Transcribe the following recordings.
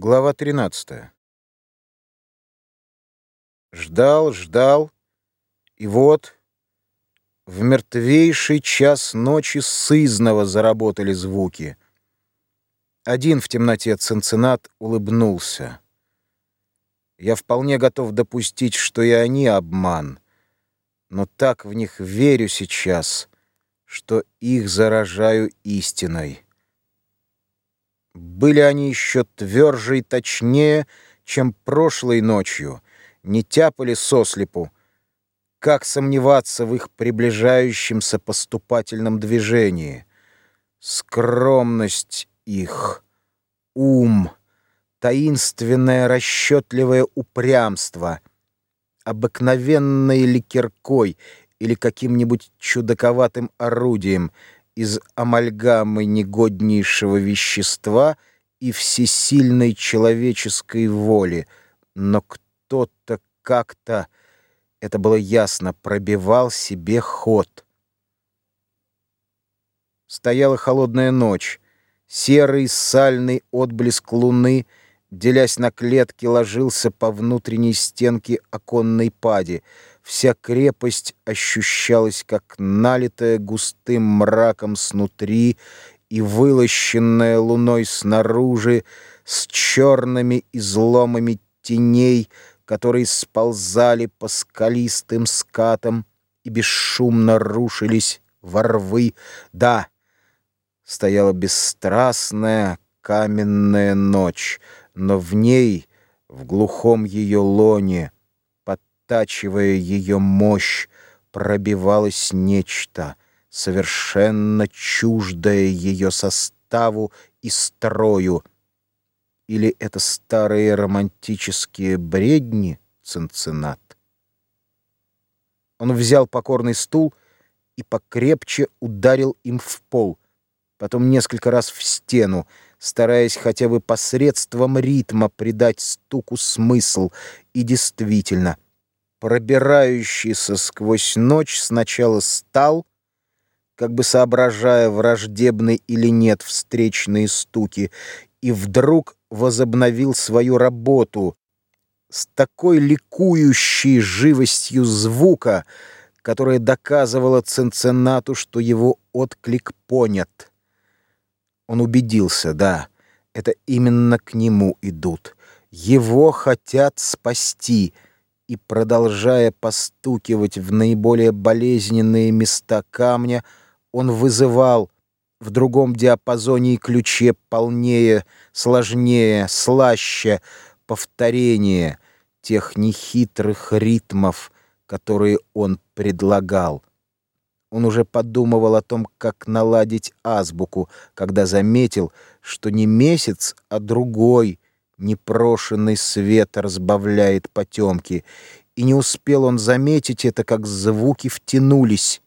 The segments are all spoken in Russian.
Глава 13. Ждал, ждал, и вот в мертвейший час ночи сызново заработали звуки. Один в темноте Цинциннат улыбнулся. Я вполне готов допустить, что и они обман, но так в них верю сейчас, что их заражаю истиной. Были они еще тверже и точнее, чем прошлой ночью, не тяпали сослепу. Как сомневаться в их приближающемся поступательном движении? Скромность их, ум, таинственное расчетливое упрямство, обыкновенной ли или каким-нибудь чудаковатым орудием — из амальгамы негоднейшего вещества и всесильной человеческой воли, но кто-то как-то, это было ясно, пробивал себе ход. Стояла холодная ночь, серый сальный отблеск луны, делясь на клетки, ложился по внутренней стенке оконной пади, Вся крепость ощущалась, как налитая густым мраком снутри и вылощенная луной снаружи, с черными изломами теней, которые сползали по скалистым скатам и бесшумно рушились во рвы. Да, стояла бесстрастная каменная ночь, но в ней, в глухом ее лоне, оттачивая ее мощь, пробивалось нечто, совершенно чуждое ее составу и строю. Или это старые романтические бредни, Цинциннат? Он взял покорный стул и покрепче ударил им в пол, потом несколько раз в стену, стараясь хотя бы посредством ритма придать стуку смысл, и действительно — пробирающийся сквозь ночь, сначала стал, как бы соображая, враждебны или нет встречные стуки, и вдруг возобновил свою работу с такой ликующей живостью звука, которая доказывала Ценценату, что его отклик понят. Он убедился, да, это именно к нему идут. Его хотят спасти — и, продолжая постукивать в наиболее болезненные места камня, он вызывал в другом диапазоне и ключе полнее, сложнее, слаще повторение тех нехитрых ритмов, которые он предлагал. Он уже подумывал о том, как наладить азбуку, когда заметил, что не месяц, а другой — непрошенный свет разбавляет потемки, и не успел он заметить это, как звуки втянулись.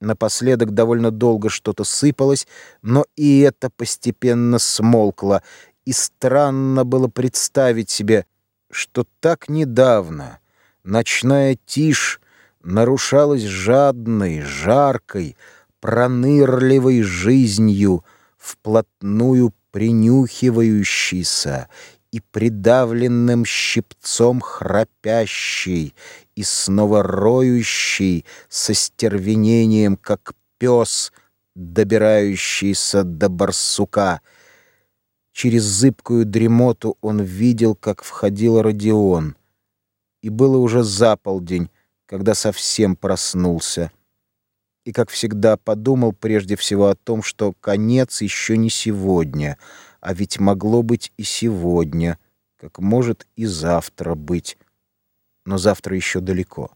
Напоследок довольно долго что-то сыпалось, но и это постепенно смолкло, и странно было представить себе, что так недавно ночная тишь нарушалась жадной, жаркой, пронырливой жизнью, вплотную принюхивающийся и придавленным щипцом храпящий и снова роющий со стервенением, как пес, добирающийся до барсука. Через зыбкую дремоту он видел, как входил Родион, и было уже заполдень, когда совсем проснулся и, как всегда, подумал прежде всего о том, что конец еще не сегодня, а ведь могло быть и сегодня, как может и завтра быть, но завтра еще далеко.